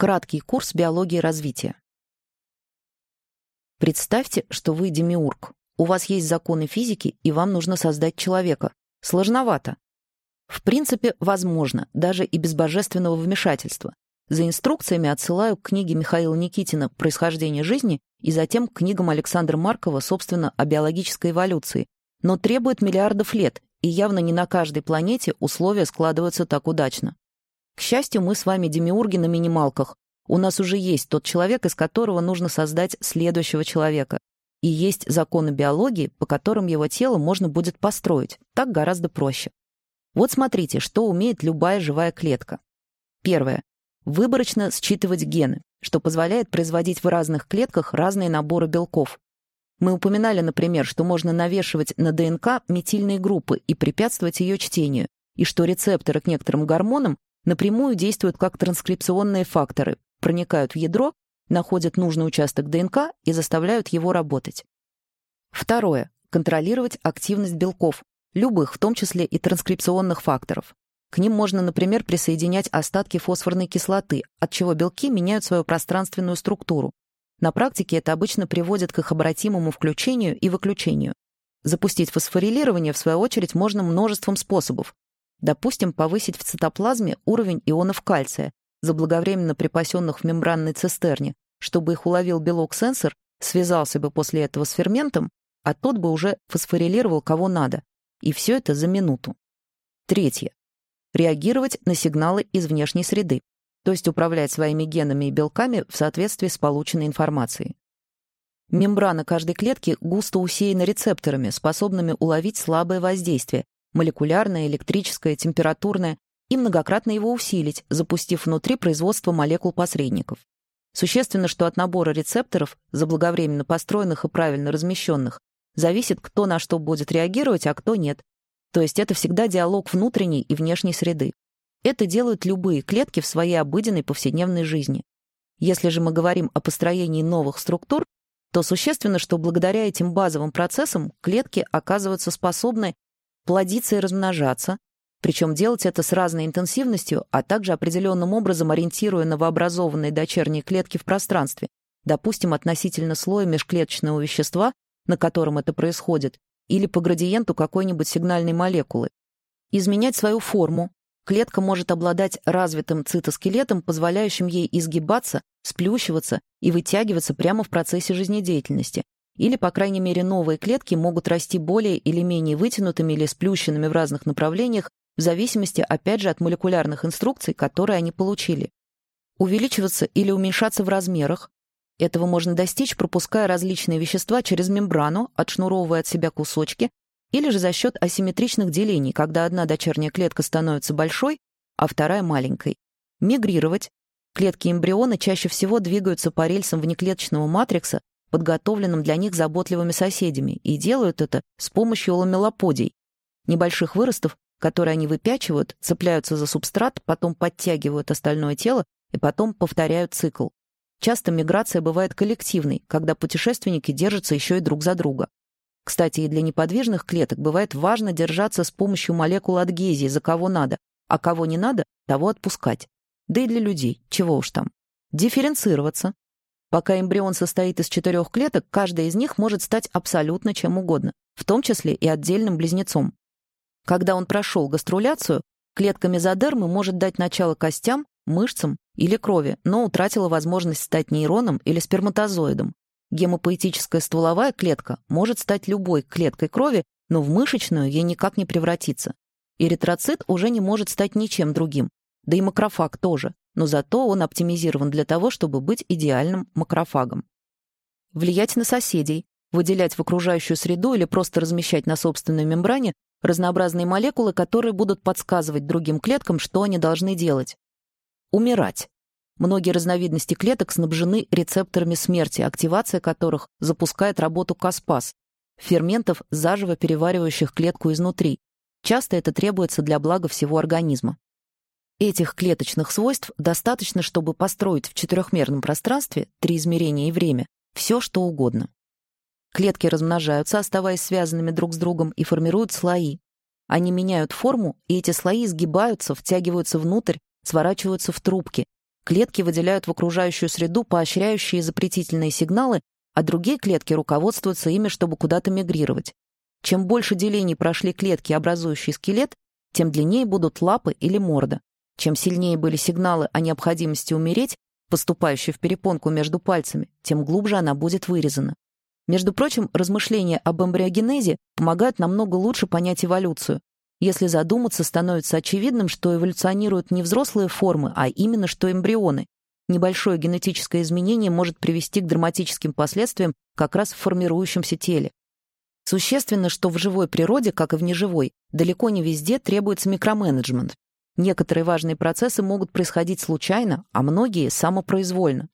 Краткий курс биологии развития. Представьте, что вы демиург. У вас есть законы физики, и вам нужно создать человека. Сложновато. В принципе, возможно, даже и без божественного вмешательства. За инструкциями отсылаю к книге Михаила Никитина «Происхождение жизни» и затем к книгам Александра Маркова, собственно, о биологической эволюции. Но требует миллиардов лет, и явно не на каждой планете условия складываются так удачно. К счастью, мы с вами демиурги на минималках. У нас уже есть тот человек, из которого нужно создать следующего человека. И есть законы биологии, по которым его тело можно будет построить. Так гораздо проще. Вот смотрите, что умеет любая живая клетка. Первое. Выборочно считывать гены, что позволяет производить в разных клетках разные наборы белков. Мы упоминали, например, что можно навешивать на ДНК метильные группы и препятствовать ее чтению, и что рецепторы к некоторым гормонам напрямую действуют как транскрипционные факторы, проникают в ядро, находят нужный участок ДНК и заставляют его работать. Второе. Контролировать активность белков, любых, в том числе и транскрипционных факторов. К ним можно, например, присоединять остатки фосфорной кислоты, от чего белки меняют свою пространственную структуру. На практике это обычно приводит к их обратимому включению и выключению. Запустить фосфорилирование, в свою очередь, можно множеством способов, Допустим, повысить в цитоплазме уровень ионов кальция, заблаговременно припасенных в мембранной цистерне, чтобы их уловил белок-сенсор, связался бы после этого с ферментом, а тот бы уже фосфорилировал кого надо. И все это за минуту. Третье. Реагировать на сигналы из внешней среды, то есть управлять своими генами и белками в соответствии с полученной информацией. Мембрана каждой клетки густо усеяна рецепторами, способными уловить слабое воздействие, молекулярное, электрическое, температурное, и многократно его усилить, запустив внутри производство молекул-посредников. Существенно, что от набора рецепторов, заблаговременно построенных и правильно размещенных, зависит, кто на что будет реагировать, а кто нет. То есть это всегда диалог внутренней и внешней среды. Это делают любые клетки в своей обыденной повседневной жизни. Если же мы говорим о построении новых структур, то существенно, что благодаря этим базовым процессам клетки оказываются способны плодиться и размножаться, причем делать это с разной интенсивностью, а также определенным образом ориентируя новообразованные дочерние клетки в пространстве, допустим, относительно слоя межклеточного вещества, на котором это происходит, или по градиенту какой-нибудь сигнальной молекулы. Изменять свою форму. Клетка может обладать развитым цитоскелетом, позволяющим ей изгибаться, сплющиваться и вытягиваться прямо в процессе жизнедеятельности, или, по крайней мере, новые клетки могут расти более или менее вытянутыми или сплющенными в разных направлениях, в зависимости, опять же, от молекулярных инструкций, которые они получили. Увеличиваться или уменьшаться в размерах. Этого можно достичь, пропуская различные вещества через мембрану, отшнуровывая от себя кусочки, или же за счет асимметричных делений, когда одна дочерняя клетка становится большой, а вторая маленькой. Мигрировать. Клетки эмбриона чаще всего двигаются по рельсам внеклеточного матрикса, подготовленным для них заботливыми соседями, и делают это с помощью ламелоподий, небольших выростов, которые они выпячивают, цепляются за субстрат, потом подтягивают остальное тело и потом повторяют цикл. Часто миграция бывает коллективной, когда путешественники держатся еще и друг за друга. Кстати, и для неподвижных клеток бывает важно держаться с помощью молекул адгезии за кого надо, а кого не надо, того отпускать. Да и для людей, чего уж там. Дифференцироваться, Пока эмбрион состоит из четырех клеток, каждая из них может стать абсолютно чем угодно, в том числе и отдельным близнецом. Когда он прошел гаструляцию, клетка мезодермы может дать начало костям, мышцам или крови, но утратила возможность стать нейроном или сперматозоидом. Гемопоэтическая стволовая клетка может стать любой клеткой крови, но в мышечную ей никак не превратиться. Эритроцит уже не может стать ничем другим, да и макрофаг тоже но зато он оптимизирован для того, чтобы быть идеальным макрофагом. Влиять на соседей, выделять в окружающую среду или просто размещать на собственной мембране разнообразные молекулы, которые будут подсказывать другим клеткам, что они должны делать. Умирать. Многие разновидности клеток снабжены рецепторами смерти, активация которых запускает работу Каспас, ферментов, заживо переваривающих клетку изнутри. Часто это требуется для блага всего организма. Этих клеточных свойств достаточно, чтобы построить в четырехмерном пространстве, три измерения и время, все, что угодно. Клетки размножаются, оставаясь связанными друг с другом, и формируют слои. Они меняют форму, и эти слои сгибаются, втягиваются внутрь, сворачиваются в трубки, Клетки выделяют в окружающую среду поощряющие запретительные сигналы, а другие клетки руководствуются ими, чтобы куда-то мигрировать. Чем больше делений прошли клетки, образующие скелет, тем длиннее будут лапы или морда. Чем сильнее были сигналы о необходимости умереть, поступающие в перепонку между пальцами, тем глубже она будет вырезана. Между прочим, размышления об эмбриогенезе помогают намного лучше понять эволюцию. Если задуматься, становится очевидным, что эволюционируют не взрослые формы, а именно что эмбрионы. Небольшое генетическое изменение может привести к драматическим последствиям как раз в формирующемся теле. Существенно, что в живой природе, как и в неживой, далеко не везде требуется микроменеджмент. Некоторые важные процессы могут происходить случайно, а многие — самопроизвольно.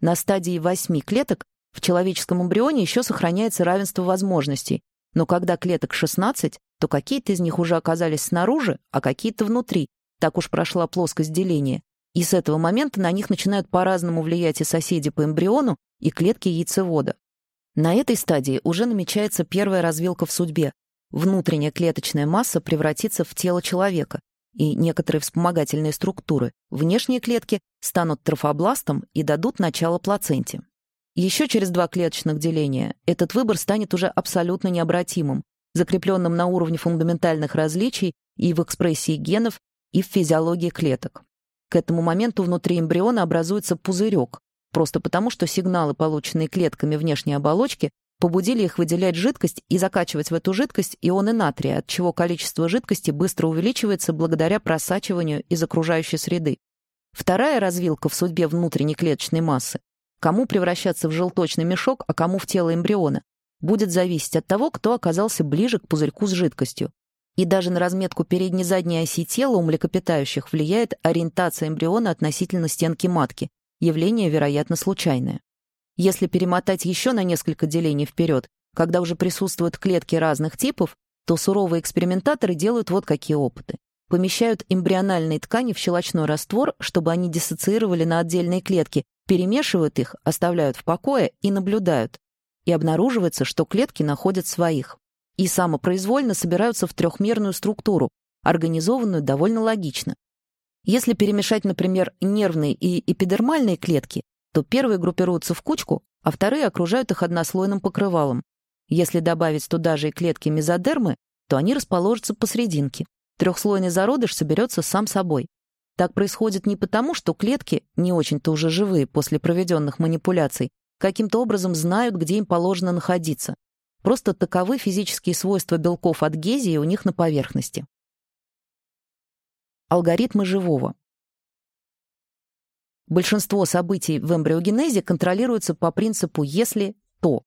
На стадии восьми клеток в человеческом эмбрионе еще сохраняется равенство возможностей, но когда клеток 16, то какие-то из них уже оказались снаружи, а какие-то внутри. Так уж прошла плоскость деления. И с этого момента на них начинают по-разному влиять и соседи по эмбриону, и клетки яйцевода. На этой стадии уже намечается первая развилка в судьбе. Внутренняя клеточная масса превратится в тело человека, и некоторые вспомогательные структуры, внешние клетки, станут трофобластом и дадут начало плаценте. Еще через два клеточных деления этот выбор станет уже абсолютно необратимым, закрепленным на уровне фундаментальных различий и в экспрессии генов, и в физиологии клеток. К этому моменту внутри эмбриона образуется пузырек, просто потому, что сигналы, полученные клетками внешней оболочки, побудили их выделять жидкость и закачивать в эту жидкость ионы натрия, от чего количество жидкости быстро увеличивается благодаря просачиванию из окружающей среды. Вторая развилка в судьбе внутренней клеточной массы – кому превращаться в желточный мешок, а кому в тело эмбриона – будет зависеть от того, кто оказался ближе к пузырьку с жидкостью. И даже на разметку передней-задней оси тела у млекопитающих влияет ориентация эмбриона относительно стенки матки, явление, вероятно, случайное. Если перемотать еще на несколько делений вперед, когда уже присутствуют клетки разных типов, то суровые экспериментаторы делают вот какие опыты. Помещают эмбриональные ткани в щелочной раствор, чтобы они диссоциировали на отдельные клетки, перемешивают их, оставляют в покое и наблюдают. И обнаруживается, что клетки находят своих. И самопроизвольно собираются в трехмерную структуру, организованную довольно логично. Если перемешать, например, нервные и эпидермальные клетки, то первые группируются в кучку, а вторые окружают их однослойным покрывалом. Если добавить туда же и клетки мезодермы, то они расположатся посерединке. Трехслойный зародыш соберется сам собой. Так происходит не потому, что клетки, не очень-то уже живые после проведенных манипуляций, каким-то образом знают, где им положено находиться. Просто таковы физические свойства белков адгезии у них на поверхности. Алгоритмы живого. Большинство событий в эмбриогенезе контролируются по принципу «если, то».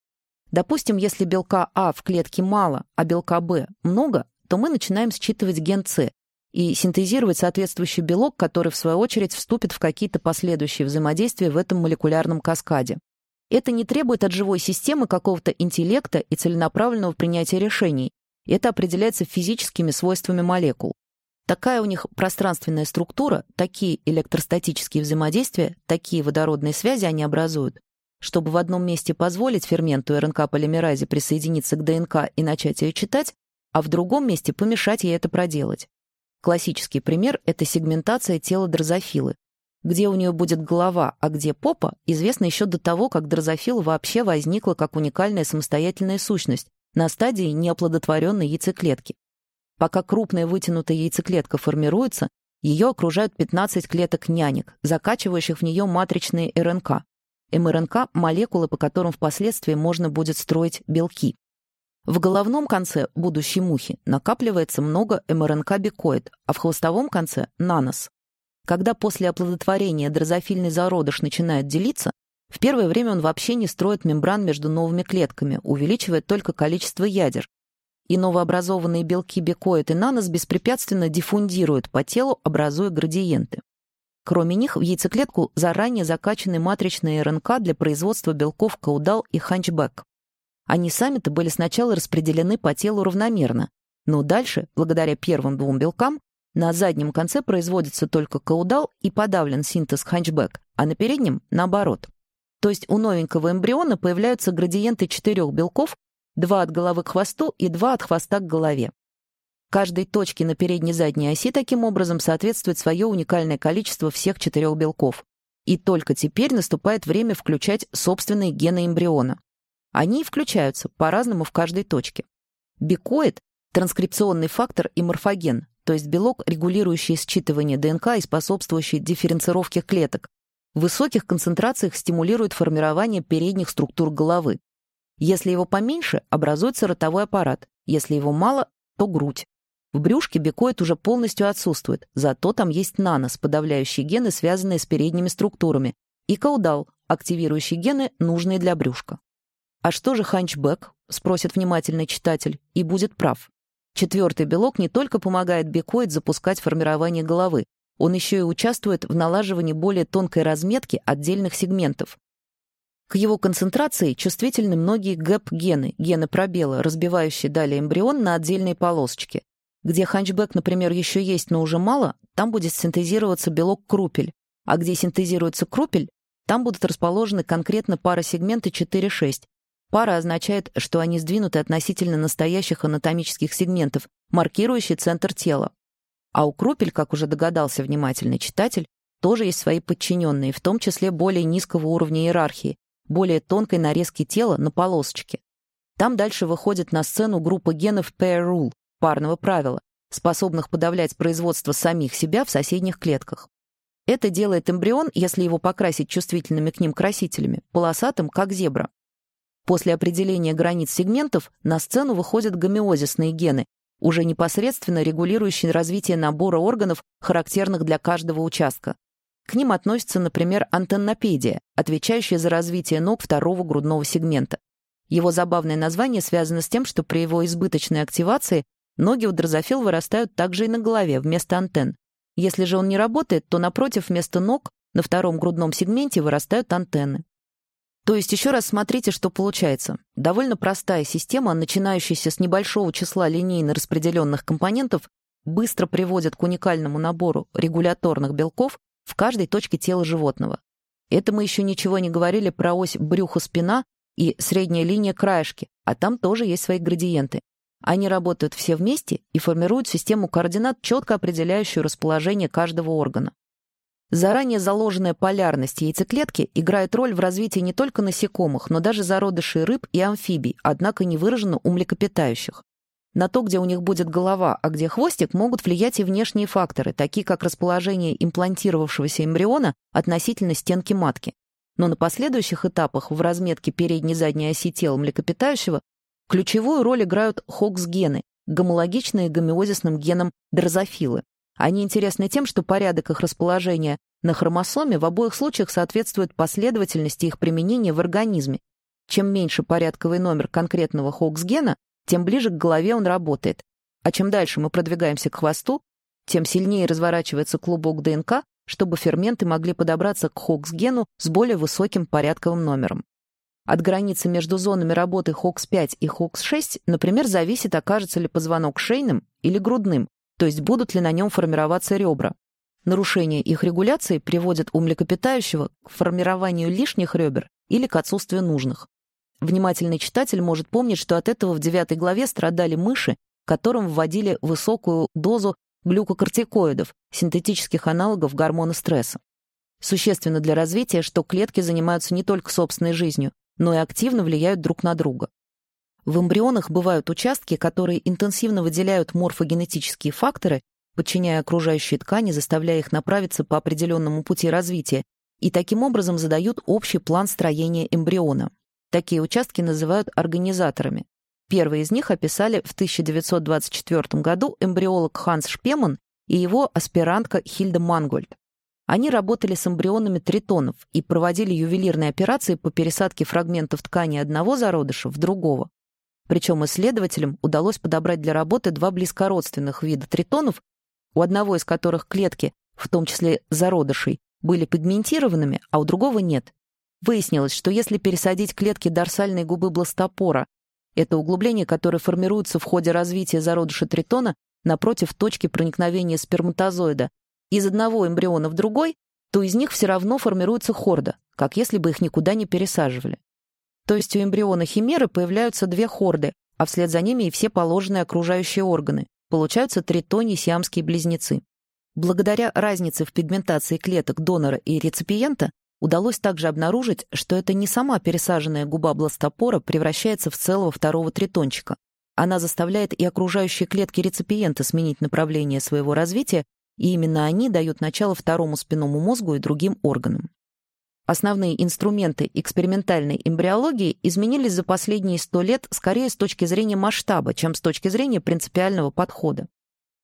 Допустим, если белка А в клетке мало, а белка Б много, то мы начинаем считывать ген С и синтезировать соответствующий белок, который, в свою очередь, вступит в какие-то последующие взаимодействия в этом молекулярном каскаде. Это не требует от живой системы какого-то интеллекта и целенаправленного принятия решений. Это определяется физическими свойствами молекул. Такая у них пространственная структура, такие электростатические взаимодействия, такие водородные связи они образуют, чтобы в одном месте позволить ферменту РНК-полимеразе присоединиться к ДНК и начать ее читать, а в другом месте помешать ей это проделать. Классический пример — это сегментация тела дрозофилы. Где у нее будет голова, а где попа, известно еще до того, как дрозофила вообще возникла как уникальная самостоятельная сущность на стадии неоплодотворенной яйцеклетки. Пока крупная вытянутая яйцеклетка формируется, ее окружают 15 клеток нянек, закачивающих в нее матричные РНК. МРНК — молекулы, по которым впоследствии можно будет строить белки. В головном конце будущей мухи накапливается много МРНК-бикоид, а в хвостовом конце — нанос. Когда после оплодотворения дрозофильный зародыш начинает делиться, в первое время он вообще не строит мембран между новыми клетками, увеличивает только количество ядер, и новообразованные белки бекоид и нанос беспрепятственно диффундируют по телу, образуя градиенты. Кроме них, в яйцеклетку заранее закачаны матричные РНК для производства белков каудал и ханчбэк. Они сами-то были сначала распределены по телу равномерно, но дальше, благодаря первым двум белкам, на заднем конце производится только каудал и подавлен синтез ханчбэк, а на переднем — наоборот. То есть у новенького эмбриона появляются градиенты четырех белков, Два от головы к хвосту и два от хвоста к голове. Каждой точке на передней задней оси таким образом соответствует свое уникальное количество всех четырех белков. И только теперь наступает время включать собственные гены эмбриона. Они включаются по-разному в каждой точке. Бикоид – транскрипционный фактор и морфоген, то есть белок, регулирующий считывание ДНК и способствующий дифференцировке клеток. В высоких концентрациях стимулирует формирование передних структур головы. Если его поменьше, образуется ротовой аппарат, если его мало, то грудь. В брюшке бикоид уже полностью отсутствует, зато там есть нанос, подавляющие гены, связанные с передними структурами, и каудал, активирующий гены, нужные для брюшка. А что же ханчбэк? спросит внимательный читатель, и будет прав. Четвертый белок не только помогает бикоид запускать формирование головы, он еще и участвует в налаживании более тонкой разметки отдельных сегментов. К его концентрации чувствительны многие ГЭП-гены, гены пробела, разбивающие далее эмбрион на отдельные полосочки. Где ханчбэк, например, еще есть, но уже мало, там будет синтезироваться белок крупель, а где синтезируется крупель, там будут расположены конкретно парасегменты 4-6. Пара означает, что они сдвинуты относительно настоящих анатомических сегментов, маркирующий центр тела. А у крупель, как уже догадался внимательный читатель, тоже есть свои подчиненные, в том числе более низкого уровня иерархии, более тонкой нарезки тела на полосочки. Там дальше выходит на сцену группа генов pair rule, парного правила, способных подавлять производство самих себя в соседних клетках. Это делает эмбрион, если его покрасить чувствительными к ним красителями, полосатым, как зебра. После определения границ сегментов на сцену выходят гомеозисные гены, уже непосредственно регулирующие развитие набора органов, характерных для каждого участка. К ним относится, например, антеннопедия, отвечающая за развитие ног второго грудного сегмента. Его забавное название связано с тем, что при его избыточной активации Ноги у дрозофил вырастают также и на голове, вместо антенн. Если же он не работает, то напротив, вместо ног на втором грудном сегменте вырастают антенны. То есть еще раз смотрите, что получается. Довольно простая система, начинающаяся с небольшого числа линейно распределенных компонентов, быстро приводит к уникальному набору регуляторных белков в каждой точке тела животного. Это мы еще ничего не говорили про ось брюхо-спина и средняя линия краешки, а там тоже есть свои градиенты. Они работают все вместе и формируют систему координат, четко определяющую расположение каждого органа. Заранее заложенная полярность яйцеклетки играет роль в развитии не только насекомых, но даже зародышей рыб и амфибий, однако не выражена у млекопитающих. На то, где у них будет голова, а где хвостик, могут влиять и внешние факторы, такие как расположение имплантировавшегося эмбриона относительно стенки матки. Но на последующих этапах в разметке передней и задней оси тела млекопитающего Ключевую роль играют хокс-гены, гомологичные гомеозисным генам дрозофилы. Они интересны тем, что порядок их расположения на хромосоме в обоих случаях соответствует последовательности их применения в организме. Чем меньше порядковый номер конкретного хокс-гена, тем ближе к голове он работает. А чем дальше мы продвигаемся к хвосту, тем сильнее разворачивается клубок ДНК, чтобы ферменты могли подобраться к хокс-гену с более высоким порядковым номером. От границы между зонами работы HOX5 и HOX6, например, зависит, окажется ли позвонок шейным или грудным, то есть будут ли на нем формироваться ребра. Нарушение их регуляции приводит у млекопитающего к формированию лишних ребер или к отсутствию нужных. Внимательный читатель может помнить, что от этого в девятой главе страдали мыши, которым вводили высокую дозу глюкокортикоидов, синтетических аналогов гормона стресса. Существенно для развития, что клетки занимаются не только собственной жизнью, но и активно влияют друг на друга. В эмбрионах бывают участки, которые интенсивно выделяют морфогенетические факторы, подчиняя окружающие ткани, заставляя их направиться по определенному пути развития, и таким образом задают общий план строения эмбриона. Такие участки называют организаторами. Первый из них описали в 1924 году эмбриолог Ханс Шпеман и его аспирантка Хильда Мангольд. Они работали с эмбрионами тритонов и проводили ювелирные операции по пересадке фрагментов ткани одного зародыша в другого. Причем исследователям удалось подобрать для работы два близкородственных вида тритонов, у одного из которых клетки, в том числе зародышей, были пигментированными, а у другого нет. Выяснилось, что если пересадить клетки дорсальной губы бластопора, это углубление, которое формируется в ходе развития зародыша тритона напротив точки проникновения сперматозоида, из одного эмбриона в другой, то из них все равно формируется хорда, как если бы их никуда не пересаживали. То есть у эмбриона химеры появляются две хорды, а вслед за ними и все положенные окружающие органы. Получаются тритонии сиамские близнецы. Благодаря разнице в пигментации клеток донора и реципиента удалось также обнаружить, что это не сама пересаженная губа бластопора превращается в целого второго тритончика. Она заставляет и окружающие клетки реципиента сменить направление своего развития, и именно они дают начало второму спинному мозгу и другим органам. Основные инструменты экспериментальной эмбриологии изменились за последние сто лет скорее с точки зрения масштаба, чем с точки зрения принципиального подхода.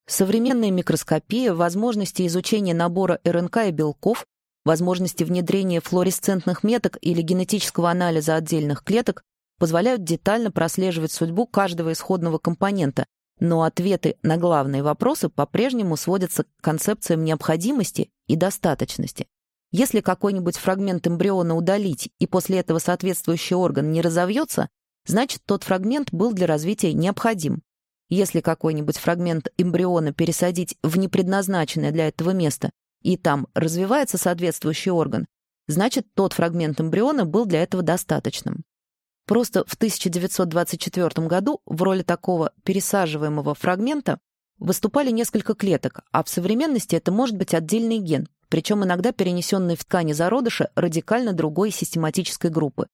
Современная микроскопия, возможности изучения набора РНК и белков, возможности внедрения флуоресцентных меток или генетического анализа отдельных клеток позволяют детально прослеживать судьбу каждого исходного компонента, но ответы на главные вопросы по-прежнему сводятся к концепциям необходимости и достаточности. Если какой-нибудь фрагмент эмбриона удалить, и после этого соответствующий орган не разовьется, значит, тот фрагмент был для развития необходим. Если какой-нибудь фрагмент эмбриона пересадить в непредназначенное для этого место, и там развивается соответствующий орган, значит, тот фрагмент эмбриона был для этого достаточным. Просто в 1924 году в роли такого пересаживаемого фрагмента выступали несколько клеток, а в современности это может быть отдельный ген, причем иногда перенесенный в ткани зародыша радикально другой систематической группы.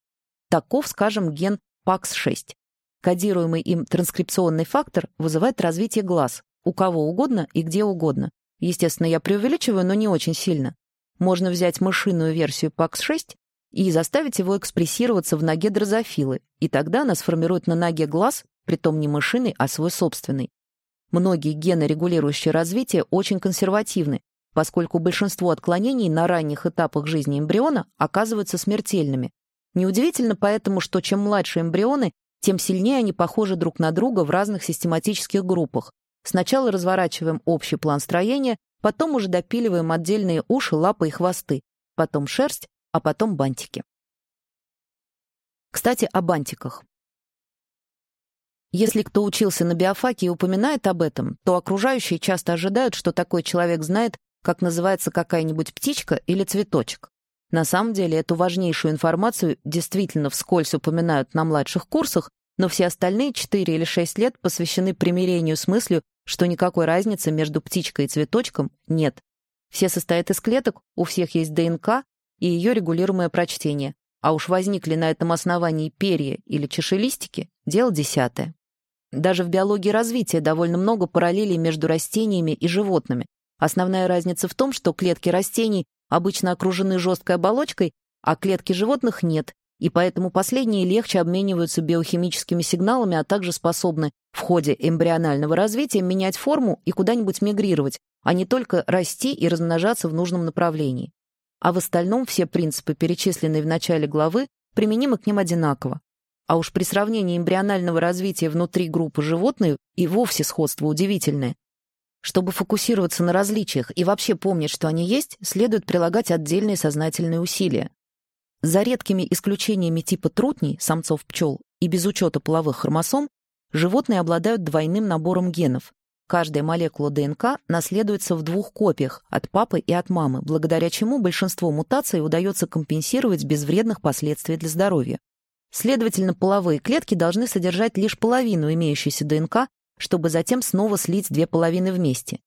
Таков, скажем, ген PAX6. Кодируемый им транскрипционный фактор вызывает развитие глаз, у кого угодно и где угодно. Естественно, я преувеличиваю, но не очень сильно. Можно взять мышиную версию PAX6 и заставить его экспрессироваться в ноге дрозофилы, и тогда она сформирует на ноге глаз, притом не мышиный, а свой собственный. Многие гены, регулирующие развитие, очень консервативны, поскольку большинство отклонений на ранних этапах жизни эмбриона оказываются смертельными. Неудивительно поэтому, что чем младше эмбрионы, тем сильнее они похожи друг на друга в разных систематических группах. Сначала разворачиваем общий план строения, потом уже допиливаем отдельные уши, лапы и хвосты, потом шерсть, а потом бантики. Кстати, о бантиках. Если кто учился на биофаке и упоминает об этом, то окружающие часто ожидают, что такой человек знает, как называется какая-нибудь птичка или цветочек. На самом деле эту важнейшую информацию действительно вскользь упоминают на младших курсах, но все остальные 4 или 6 лет посвящены примирению с мыслью, что никакой разницы между птичкой и цветочком нет. Все состоят из клеток, у всех есть ДНК и ее регулируемое прочтение, а уж возникли на этом основании перья или чешелистики – дело десятое. Даже в биологии развития довольно много параллелей между растениями и животными. Основная разница в том, что клетки растений обычно окружены жесткой оболочкой, а клетки животных нет, и поэтому последние легче обмениваются биохимическими сигналами, а также способны в ходе эмбрионального развития менять форму и куда-нибудь мигрировать, а не только расти и размножаться в нужном направлении. А в остальном все принципы, перечисленные в начале главы, применимы к ним одинаково. А уж при сравнении эмбрионального развития внутри группы животных и вовсе сходство удивительное. Чтобы фокусироваться на различиях и вообще помнить, что они есть, следует прилагать отдельные сознательные усилия. За редкими исключениями типа трутней, самцов пчел, и без учета половых хромосом, животные обладают двойным набором генов. Каждая молекула ДНК наследуется в двух копиях, от папы и от мамы, благодаря чему большинство мутаций удается компенсировать без вредных последствий для здоровья. Следовательно, половые клетки должны содержать лишь половину имеющейся ДНК, чтобы затем снова слить две половины вместе.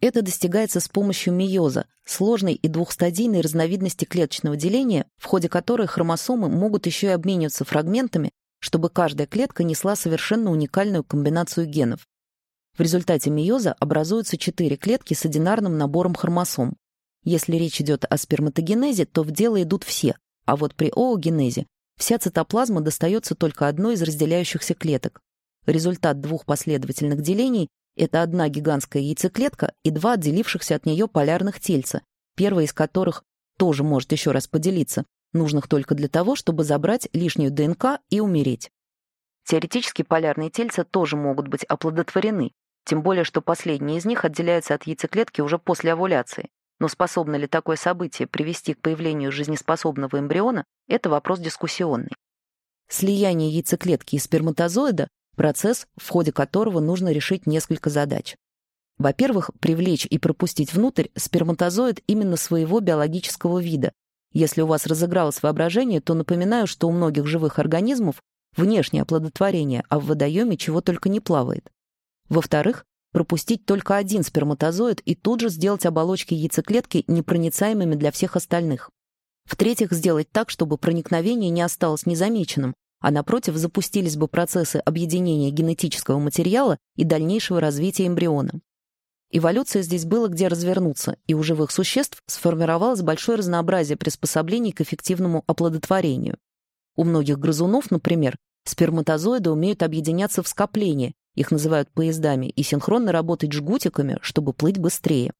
Это достигается с помощью мейоза, сложной и двухстадийной разновидности клеточного деления, в ходе которой хромосомы могут еще и обмениваться фрагментами, чтобы каждая клетка несла совершенно уникальную комбинацию генов. В результате мейоза образуются четыре клетки с одинарным набором хромосом. Если речь идет о сперматогенезе, то в дело идут все, а вот при оогенезе вся цитоплазма достается только одной из разделяющихся клеток. Результат двух последовательных делений — это одна гигантская яйцеклетка и два отделившихся от нее полярных тельца, первое из которых тоже может еще раз поделиться, нужных только для того, чтобы забрать лишнюю ДНК и умереть. Теоретически полярные тельца тоже могут быть оплодотворены, тем более что последний из них отделяется от яйцеклетки уже после овуляции. Но способно ли такое событие привести к появлению жизнеспособного эмбриона – это вопрос дискуссионный. Слияние яйцеклетки и сперматозоида процесс, в ходе которого нужно решить несколько задач. Во-первых, привлечь и пропустить внутрь сперматозоид именно своего биологического вида. Если у вас разыгралось воображение, то напоминаю, что у многих живых организмов внешнее оплодотворение, а в водоеме чего только не плавает. Во-вторых, пропустить только один сперматозоид и тут же сделать оболочки яйцеклетки непроницаемыми для всех остальных. В-третьих, сделать так, чтобы проникновение не осталось незамеченным, а напротив запустились бы процессы объединения генетического материала и дальнейшего развития эмбриона. Эволюция здесь было где развернуться, и у живых существ сформировалось большое разнообразие приспособлений к эффективному оплодотворению. У многих грызунов, например, сперматозоиды умеют объединяться в скопления, их называют поездами, и синхронно работать жгутиками, чтобы плыть быстрее.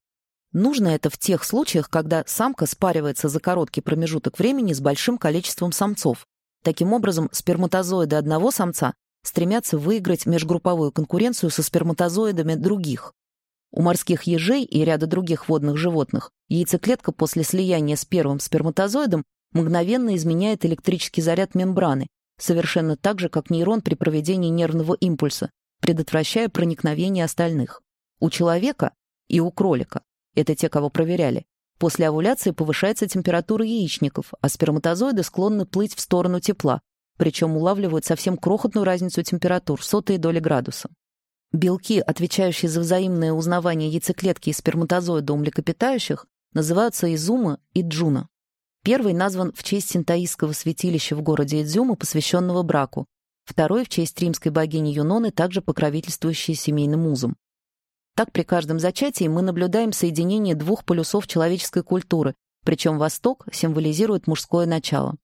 Нужно это в тех случаях, когда самка спаривается за короткий промежуток времени с большим количеством самцов. Таким образом, сперматозоиды одного самца стремятся выиграть межгрупповую конкуренцию со сперматозоидами других. У морских ежей и ряда других водных животных яйцеклетка после слияния с первым сперматозоидом мгновенно изменяет электрический заряд мембраны, совершенно так же, как нейрон при проведении нервного импульса, предотвращая проникновение остальных. У человека и у кролика это те, кого проверяли. После овуляции повышается температура яичников, а сперматозоиды склонны плыть в сторону тепла, причем улавливают совсем крохотную разницу температур, сотые доли градуса. Белки, отвечающие за взаимное узнавание яйцеклетки и сперматозоида у млекопитающих, называются Изума и Джуна. Первый назван в честь синтаистского святилища в городе Идзюма, посвященного браку, второй — в честь римской богини Юноны, также покровительствующей семейным узам. Так при каждом зачатии мы наблюдаем соединение двух полюсов человеческой культуры, причем Восток символизирует мужское начало.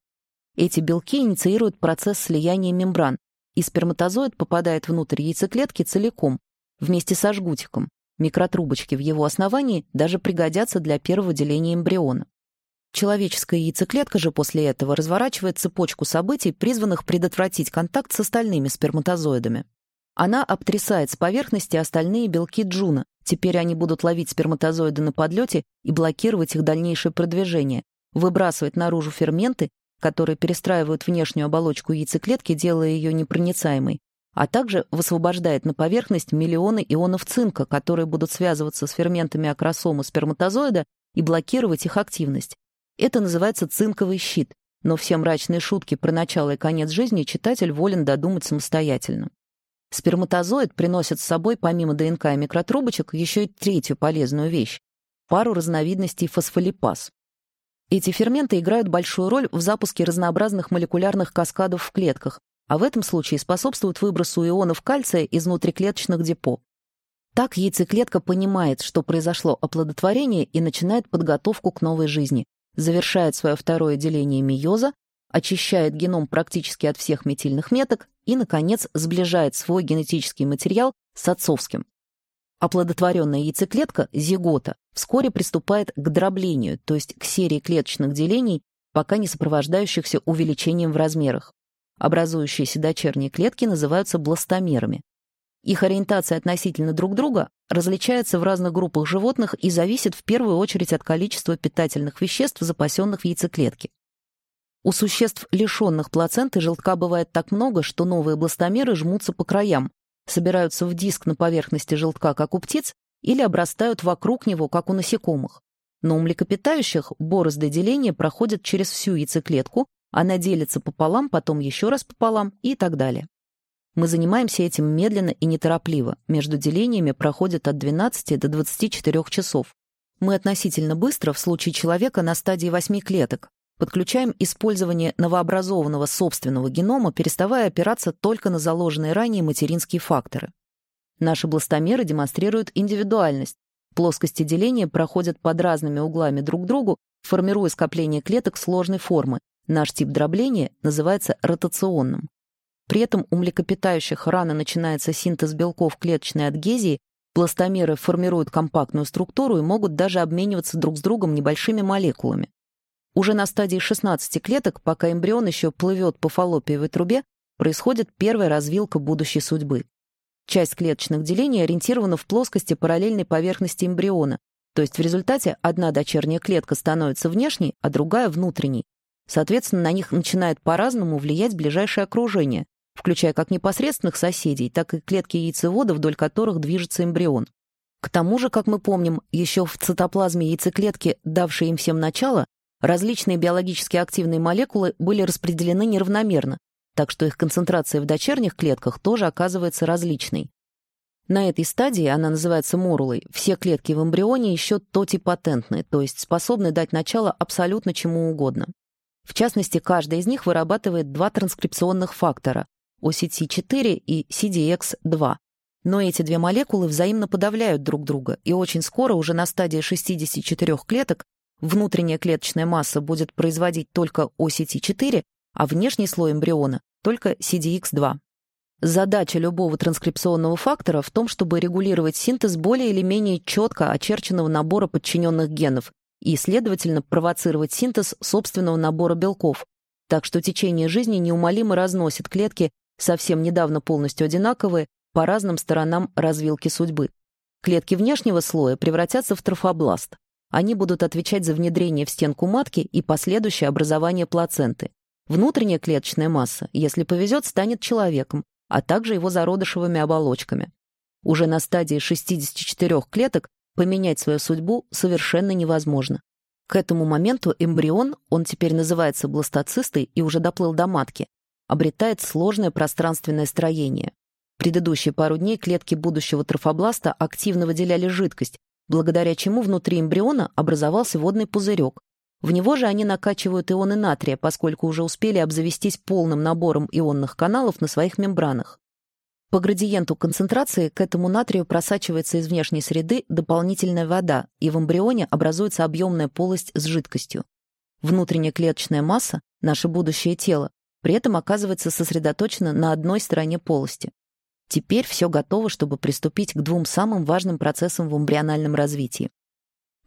Эти белки инициируют процесс слияния мембран, и сперматозоид попадает внутрь яйцеклетки целиком, вместе со жгутиком. Микротрубочки в его основании даже пригодятся для первого деления эмбриона. Человеческая яйцеклетка же после этого разворачивает цепочку событий, призванных предотвратить контакт с остальными сперматозоидами. Она обтрясает с поверхности остальные белки Джуна. Теперь они будут ловить сперматозоиды на подлете и блокировать их дальнейшее продвижение, выбрасывать наружу ферменты, которые перестраивают внешнюю оболочку яйцеклетки, делая ее непроницаемой, а также высвобождает на поверхность миллионы ионов цинка, которые будут связываться с ферментами акросомы сперматозоида и блокировать их активность. Это называется цинковый щит, но все мрачные шутки про начало и конец жизни читатель волен додумать самостоятельно. Сперматозоид приносит с собой, помимо ДНК и микротрубочек, еще и третью полезную вещь — пару разновидностей фосфолипаз. Эти ферменты играют большую роль в запуске разнообразных молекулярных каскадов в клетках, а в этом случае способствуют выбросу ионов кальция из внутриклеточных депо. Так яйцеклетка понимает, что произошло оплодотворение и начинает подготовку к новой жизни, завершает свое второе деление мейоза, очищает геном практически от всех метильных меток и, наконец, сближает свой генетический материал с отцовским. Оплодотворенная яйцеклетка, зигота, вскоре приступает к дроблению, то есть к серии клеточных делений, пока не сопровождающихся увеличением в размерах. Образующиеся дочерние клетки называются бластомерами. Их ориентация относительно друг друга различается в разных группах животных и зависит в первую очередь от количества питательных веществ, запасенных в яйцеклетке. У существ, лишенных плаценты, желтка бывает так много, что новые бластомеры жмутся по краям, собираются в диск на поверхности желтка, как у птиц, или обрастают вокруг него, как у насекомых. Но у млекопитающих борозды деления проходят через всю яйцеклетку, она делится пополам, потом еще раз пополам и так далее. Мы занимаемся этим медленно и неторопливо. Между делениями проходит от 12 до 24 часов. Мы относительно быстро в случае человека на стадии 8 клеток, Подключаем использование новообразованного собственного генома, переставая опираться только на заложенные ранее материнские факторы. Наши бластомеры демонстрируют индивидуальность. Плоскости деления проходят под разными углами друг к другу, формируя скопление клеток сложной формы. Наш тип дробления называется ротационным. При этом у млекопитающих рано начинается синтез белков клеточной адгезии, пластомеры формируют компактную структуру и могут даже обмениваться друг с другом небольшими молекулами. Уже на стадии 16 клеток, пока эмбрион еще плывет по фаллопиевой трубе, происходит первая развилка будущей судьбы. Часть клеточных делений ориентирована в плоскости параллельной поверхности эмбриона, то есть в результате одна дочерняя клетка становится внешней, а другая — внутренней. Соответственно, на них начинает по-разному влиять ближайшее окружение, включая как непосредственных соседей, так и клетки яйцевода, вдоль которых движется эмбрион. К тому же, как мы помним, еще в цитоплазме яйцеклетки, давшей им всем начало, Различные биологически активные молекулы были распределены неравномерно, так что их концентрация в дочерних клетках тоже оказывается различной. На этой стадии, она называется морулой, все клетки в эмбрионе еще тотипатентны, то есть способны дать начало абсолютно чему угодно. В частности, каждая из них вырабатывает два транскрипционных фактора – OCT4 и CDX2. Но эти две молекулы взаимно подавляют друг друга, и очень скоро, уже на стадии 64 клеток, внутренняя клеточная масса будет производить только OCT4, а внешний слой эмбриона – только CDX2. Задача любого транскрипционного фактора в том, чтобы регулировать синтез более или менее четко очерченного набора подчиненных генов и, следовательно, провоцировать синтез собственного набора белков, так что течение жизни неумолимо разносит клетки, совсем недавно полностью одинаковые, по разным сторонам развилки судьбы. Клетки внешнего слоя превратятся в трофобласт. Они будут отвечать за внедрение в стенку матки и последующее образование плаценты. Внутренняя клеточная масса, если повезет, станет человеком, а также его зародышевыми оболочками. Уже на стадии 64 клеток поменять свою судьбу совершенно невозможно. К этому моменту эмбрион, он теперь называется бластоцистой и уже доплыл до матки, обретает сложное пространственное строение. Предыдущие пару дней клетки будущего трофобласта активно выделяли жидкость, благодаря чему внутри эмбриона образовался водный пузырек. В него же они накачивают ионы натрия, поскольку уже успели обзавестись полным набором ионных каналов на своих мембранах. По градиенту концентрации к этому натрию просачивается из внешней среды дополнительная вода, и в эмбрионе образуется объемная полость с жидкостью. Внутренняя клеточная масса, наше будущее тело, при этом оказывается сосредоточена на одной стороне полости. Теперь все готово, чтобы приступить к двум самым важным процессам в эмбриональном развитии.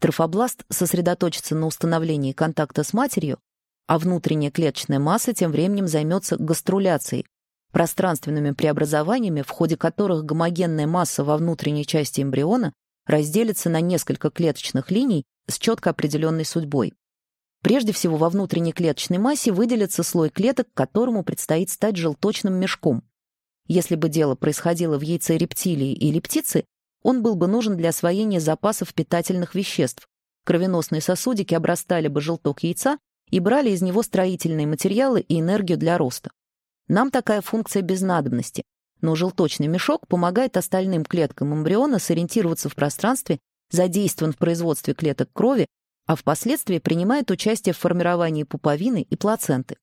Трофобласт сосредоточится на установлении контакта с матерью, а внутренняя клеточная масса тем временем займется гаструляцией, пространственными преобразованиями, в ходе которых гомогенная масса во внутренней части эмбриона разделится на несколько клеточных линий с четко определенной судьбой. Прежде всего, во внутренней клеточной массе выделится слой клеток, которому предстоит стать желточным мешком. Если бы дело происходило в яйце рептилии или птицы, он был бы нужен для освоения запасов питательных веществ. Кровеносные сосудики обрастали бы желток яйца и брали из него строительные материалы и энергию для роста. Нам такая функция без надобности, но желточный мешок помогает остальным клеткам эмбриона сориентироваться в пространстве, задействован в производстве клеток крови, а впоследствии принимает участие в формировании пуповины и плаценты.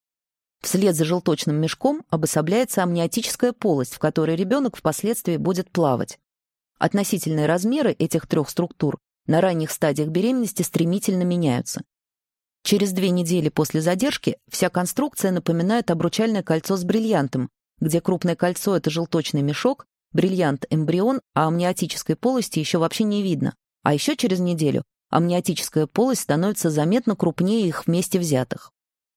Вслед за желточным мешком обособляется амниотическая полость, в которой ребенок впоследствии будет плавать. Относительные размеры этих трех структур на ранних стадиях беременности стремительно меняются. Через две недели после задержки вся конструкция напоминает обручальное кольцо с бриллиантом, где крупное кольцо — это желточный мешок, бриллиант — эмбрион, а амниотической полости еще вообще не видно. А еще через неделю амниотическая полость становится заметно крупнее их вместе взятых.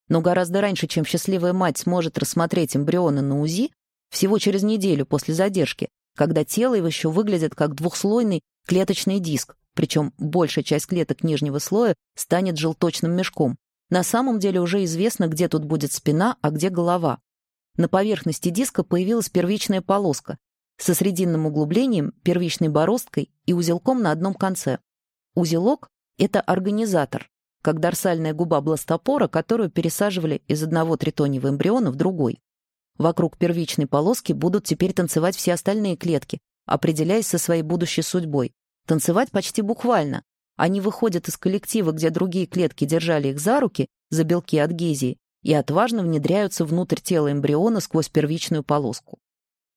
Но гораздо раньше, чем счастливая мать сможет рассмотреть эмбрионы на УЗИ, всего через неделю после задержки, когда тело его еще выглядит как двухслойный клеточный диск, причем большая часть клеток нижнего слоя станет желточным мешком. На самом деле уже известно, где тут будет спина, а где голова. На поверхности диска появилась первичная полоска со срединным углублением, первичной бороздкой и узелком на одном конце. Узелок — это организатор, как дорсальная губа бластопора, которую пересаживали из одного тритоньего эмбриона в другой. Вокруг первичной полоски будут теперь танцевать все остальные клетки, определяясь со своей будущей судьбой. Танцевать почти буквально. Они выходят из коллектива, где другие клетки держали их за руки, за белки адгезии, и отважно внедряются внутрь тела эмбриона сквозь первичную полоску.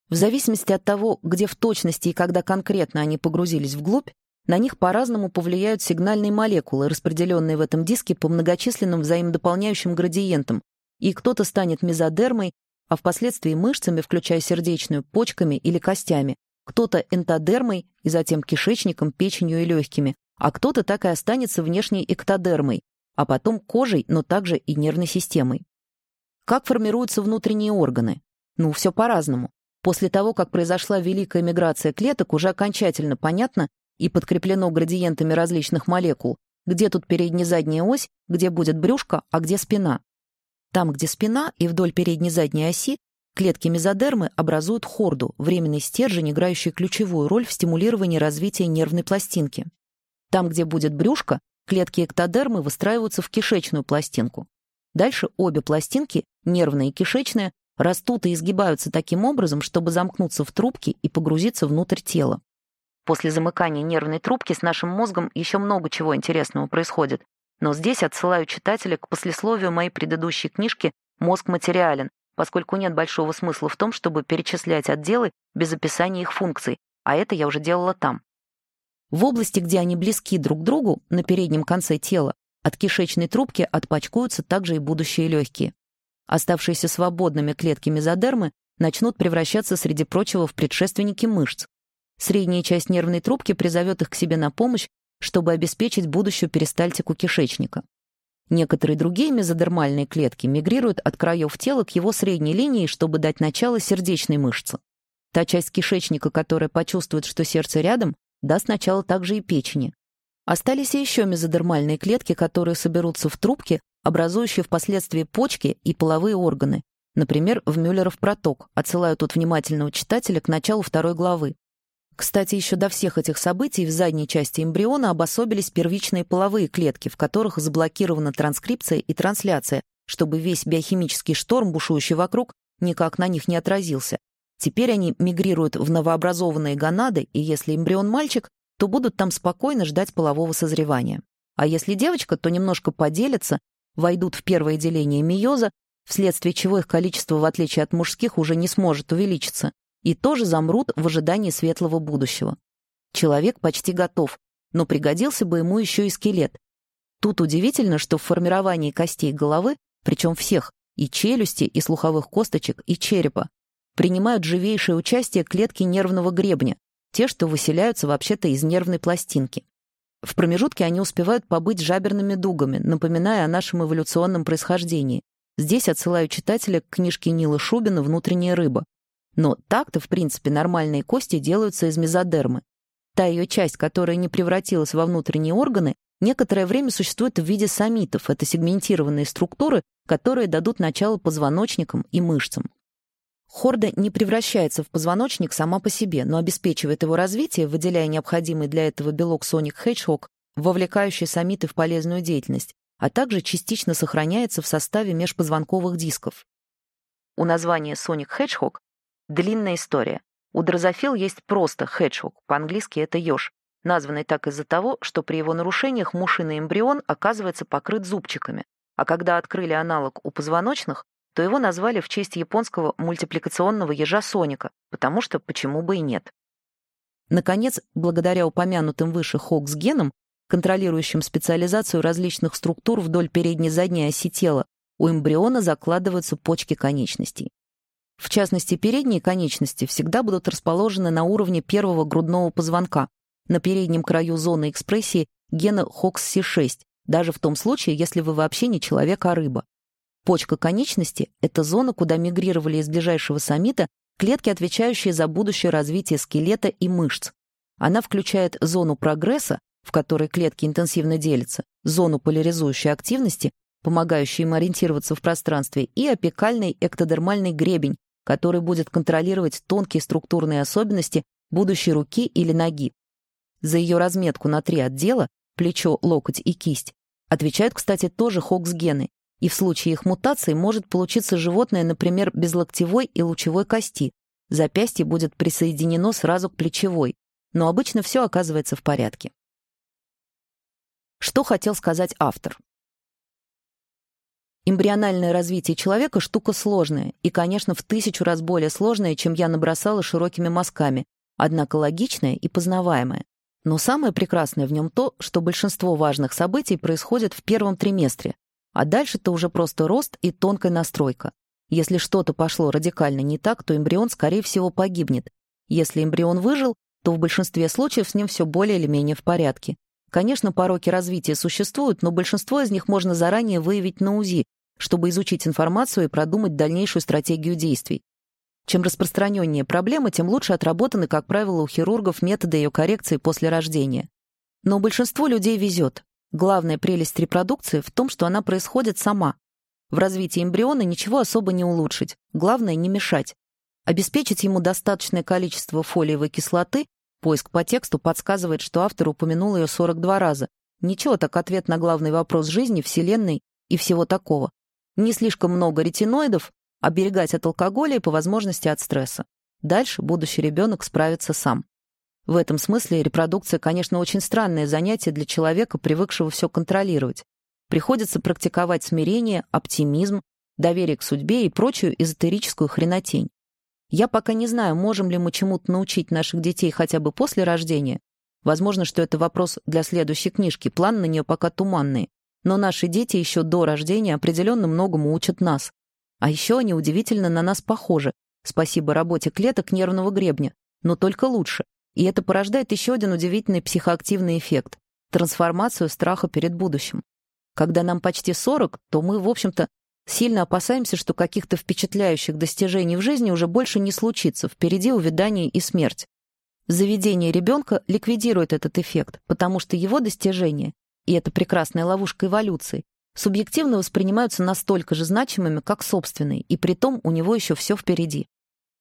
В зависимости от того, где в точности и когда конкретно они погрузились вглубь, на них по-разному повлияют сигнальные молекулы, распределенные в этом диске по многочисленным взаимодополняющим градиентам, и кто-то станет мезодермой, а впоследствии мышцами, включая сердечную, почками или костями, кто-то энтодермой и затем кишечником, печенью и легкими, а кто-то так и останется внешней эктодермой, а потом кожей, но также и нервной системой. Как формируются внутренние органы? Ну, все по-разному. После того, как произошла великая миграция клеток, уже окончательно понятно и подкреплено градиентами различных молекул, где тут передне-задняя ось, где будет брюшко, а где спина. Там, где спина и вдоль передней задней оси, клетки мезодермы образуют хорду, временный стержень, играющий ключевую роль в стимулировании развития нервной пластинки. Там, где будет брюшко, клетки эктодермы выстраиваются в кишечную пластинку. Дальше обе пластинки, нервная и кишечная, растут и изгибаются таким образом, чтобы замкнуться в трубке и погрузиться внутрь тела. После замыкания нервной трубки с нашим мозгом еще много чего интересного происходит. Но здесь отсылаю читателя к послесловию моей предыдущей книжки «Мозг материален», поскольку нет большого смысла в том, чтобы перечислять отделы без описания их функций, а это я уже делала там. В области, где они близки друг к другу, на переднем конце тела, от кишечной трубки отпачкуются также и будущие легкие. Оставшиеся свободными клетки мезодермы начнут превращаться, среди прочего, в предшественники мышц. Средняя часть нервной трубки призовет их к себе на помощь, чтобы обеспечить будущую перистальтику кишечника. Некоторые другие мезодермальные клетки мигрируют от краев тела к его средней линии, чтобы дать начало сердечной мышце. Та часть кишечника, которая почувствует, что сердце рядом, даст начало также и печени. Остались и еще мезодермальные клетки, которые соберутся в трубке, образующие впоследствии почки и половые органы. Например, в Мюллеров проток. Отсылаю тут внимательного читателя к началу второй главы. Кстати, еще до всех этих событий в задней части эмбриона обособились первичные половые клетки, в которых заблокирована транскрипция и трансляция, чтобы весь биохимический шторм, бушующий вокруг, никак на них не отразился. Теперь они мигрируют в новообразованные гонады, и если эмбрион мальчик, то будут там спокойно ждать полового созревания. А если девочка, то немножко поделятся, войдут в первое деление мейоза, вследствие чего их количество, в отличие от мужских, уже не сможет увеличиться, и тоже замрут в ожидании светлого будущего. Человек почти готов, но пригодился бы ему еще и скелет. Тут удивительно, что в формировании костей головы, причем всех, и челюсти, и слуховых косточек, и черепа, принимают живейшее участие клетки нервного гребня, те, что выселяются вообще-то из нервной пластинки. В промежутке они успевают побыть жаберными дугами, напоминая о нашем эволюционном происхождении. Здесь отсылаю читателя к книжке Нила Шубина «Внутренняя рыба», но так-то, в принципе, нормальные кости делаются из мезодермы. Та ее часть, которая не превратилась во внутренние органы, некоторое время существует в виде самитов. Это сегментированные структуры, которые дадут начало позвоночникам и мышцам. Хорда не превращается в позвоночник сама по себе, но обеспечивает его развитие, выделяя необходимый для этого белок Sonic Hedgehog, вовлекающий самиты в полезную деятельность, а также частично сохраняется в составе межпозвонковых дисков. У названия Sonic Hedgehog Длинная история. У дрозофил есть просто хеджхук, по-английски это еж, названный так из-за того, что при его нарушениях мушиный эмбрион оказывается покрыт зубчиками, а когда открыли аналог у позвоночных, то его назвали в честь японского мультипликационного ежа Соника, потому что почему бы и нет. Наконец, благодаря упомянутым выше хокс-генам, контролирующим специализацию различных структур вдоль передней задней оси тела, у эмбриона закладываются почки конечностей. В частности, передние конечности всегда будут расположены на уровне первого грудного позвонка, на переднем краю зоны экспрессии гена HOX-C6, даже в том случае, если вы вообще не человек, а рыба. Почка конечности — это зона, куда мигрировали из ближайшего самита клетки, отвечающие за будущее развитие скелета и мышц. Она включает зону прогресса, в которой клетки интенсивно делятся, зону поляризующей активности, помогающей им ориентироваться в пространстве, и апикальный эктодермальный гребень, который будет контролировать тонкие структурные особенности будущей руки или ноги. За ее разметку на три отдела – плечо, локоть и кисть – отвечают, кстати, тоже хокс-гены, и в случае их мутации может получиться животное, например, без локтевой и лучевой кости. Запястье будет присоединено сразу к плечевой, но обычно все оказывается в порядке. Что хотел сказать автор? Эмбриональное развитие человека — штука сложная, и, конечно, в тысячу раз более сложная, чем я набросала широкими мазками, однако логичная и познаваемая. Но самое прекрасное в нем то, что большинство важных событий происходит в первом триместре, а дальше-то уже просто рост и тонкая настройка. Если что-то пошло радикально не так, то эмбрион, скорее всего, погибнет. Если эмбрион выжил, то в большинстве случаев с ним все более или менее в порядке. Конечно, пороки развития существуют, но большинство из них можно заранее выявить на УЗИ, чтобы изучить информацию и продумать дальнейшую стратегию действий. Чем распространеннее проблема, тем лучше отработаны, как правило, у хирургов методы ее коррекции после рождения. Но большинству людей везет. Главная прелесть репродукции в том, что она происходит сама. В развитии эмбриона ничего особо не улучшить, главное — не мешать. Обеспечить ему достаточное количество фолиевой кислоты Поиск по тексту подсказывает, что автор упомянул ее 42 раза. Ничего так ответ на главный вопрос жизни, Вселенной и всего такого. Не слишком много ретиноидов, оберегать от алкоголя и по возможности от стресса. Дальше будущий ребенок справится сам. В этом смысле репродукция, конечно, очень странное занятие для человека, привыкшего все контролировать. Приходится практиковать смирение, оптимизм, доверие к судьбе и прочую эзотерическую хренотень. Я пока не знаю, можем ли мы чему-то научить наших детей хотя бы после рождения. Возможно, что это вопрос для следующей книжки, план на нее пока туманный. Но наши дети еще до рождения определенно многому учат нас. А еще они удивительно на нас похожи, спасибо работе клеток нервного гребня, но только лучше. И это порождает еще один удивительный психоактивный эффект — трансформацию страха перед будущим. Когда нам почти 40, то мы, в общем-то, сильно опасаемся, что каких-то впечатляющих достижений в жизни уже больше не случится, впереди увядание и смерть. Заведение ребенка ликвидирует этот эффект, потому что его достижения, и это прекрасная ловушка эволюции, субъективно воспринимаются настолько же значимыми, как собственные, и при том у него еще все впереди.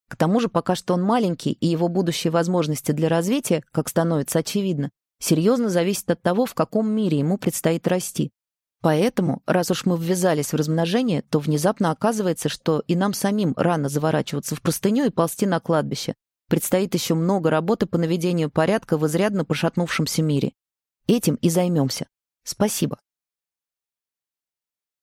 К тому же пока что он маленький, и его будущие возможности для развития, как становится очевидно, серьезно зависят от того, в каком мире ему предстоит расти. Поэтому, раз уж мы ввязались в размножение, то внезапно оказывается, что и нам самим рано заворачиваться в простыню и ползти на кладбище. Предстоит еще много работы по наведению порядка в изрядно пошатнувшемся мире. Этим и займемся. Спасибо.